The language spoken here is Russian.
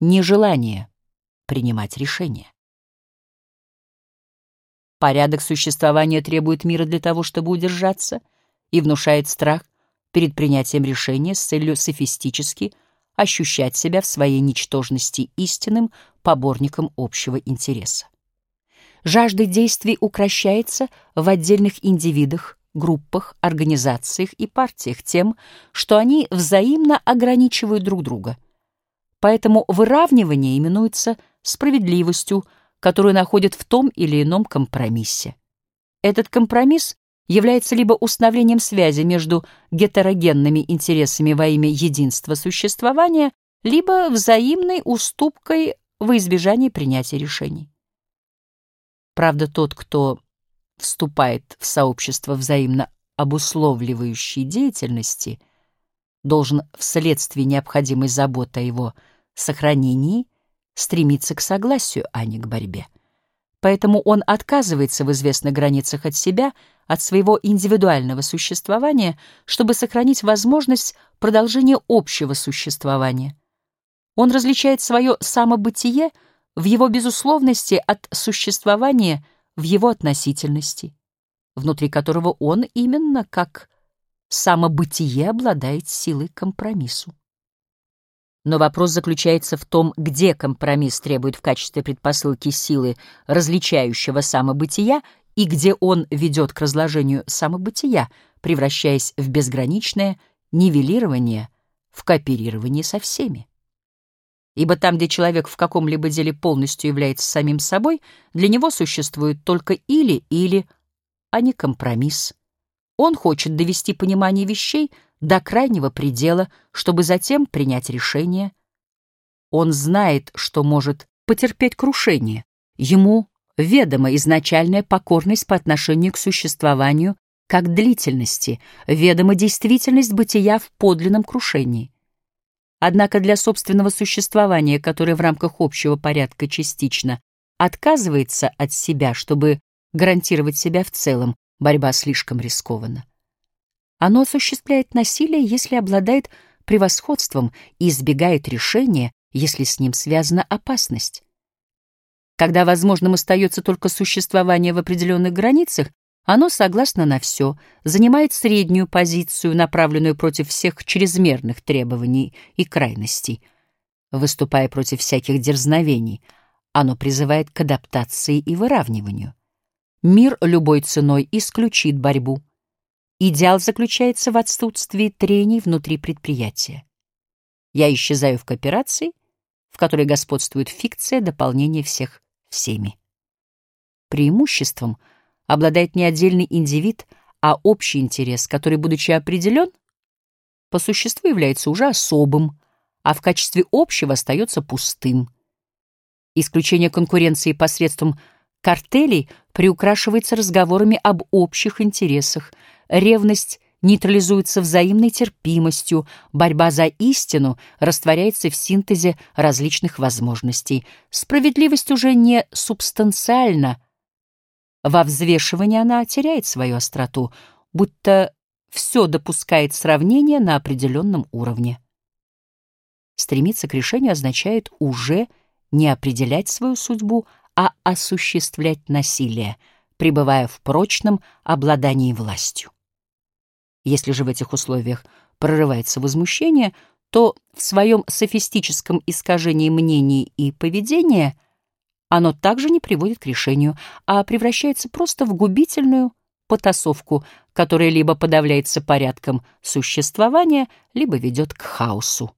нежелание принимать решения. Порядок существования требует мира для того, чтобы удержаться, и внушает страх перед принятием решения с целью софистически ощущать себя в своей ничтожности истинным поборником общего интереса. Жажда действий укращается в отдельных индивидах, группах, организациях и партиях тем, что они взаимно ограничивают друг друга. Поэтому выравнивание именуется справедливостью, которую находят в том или ином компромиссе. Этот компромисс является либо установлением связи между гетерогенными интересами во имя единства существования, либо взаимной уступкой во избежание принятия решений. Правда, тот, кто вступает в сообщество взаимно обусловливающей деятельности, должен вследствие необходимой заботы о его сохранении стремиться к согласию, а не к борьбе. Поэтому он отказывается в известных границах от себя, от своего индивидуального существования, чтобы сохранить возможность продолжения общего существования. Он различает свое самобытие в его безусловности от существования в его относительности, внутри которого он именно как самобытие обладает силой компромиссу. Но вопрос заключается в том, где компромисс требует в качестве предпосылки силы различающего самобытия и где он ведет к разложению самобытия, превращаясь в безграничное нивелирование, в кооперирование со всеми. Ибо там, где человек в каком-либо деле полностью является самим собой, для него существует только или-или, а не компромисс. Он хочет довести понимание вещей до крайнего предела, чтобы затем принять решение. Он знает, что может потерпеть крушение. Ему ведома изначальная покорность по отношению к существованию как длительности, ведома действительность бытия в подлинном крушении. Однако для собственного существования, которое в рамках общего порядка частично отказывается от себя, чтобы гарантировать себя в целом, борьба слишком рискована. Оно осуществляет насилие, если обладает превосходством и избегает решения, если с ним связана опасность. Когда возможным остается только существование в определенных границах, оно согласно на все, занимает среднюю позицию, направленную против всех чрезмерных требований и крайностей. Выступая против всяких дерзновений, оно призывает к адаптации и выравниванию. Мир любой ценой исключит борьбу. Идеал заключается в отсутствии трений внутри предприятия. Я исчезаю в кооперации, в которой господствует фикция дополнения всех всеми. Преимуществом обладает не отдельный индивид, а общий интерес, который, будучи определен, по существу является уже особым, а в качестве общего остается пустым. Исключение конкуренции посредством картелей приукрашивается разговорами об общих интересах — Ревность нейтрализуется взаимной терпимостью, борьба за истину растворяется в синтезе различных возможностей. Справедливость уже не субстанциальна. Во взвешивании она теряет свою остроту, будто все допускает сравнение на определенном уровне. Стремиться к решению означает уже не определять свою судьбу, а осуществлять насилие, пребывая в прочном обладании властью. Если же в этих условиях прорывается возмущение, то в своем софистическом искажении мнений и поведения оно также не приводит к решению, а превращается просто в губительную потасовку, которая либо подавляется порядком существования, либо ведет к хаосу.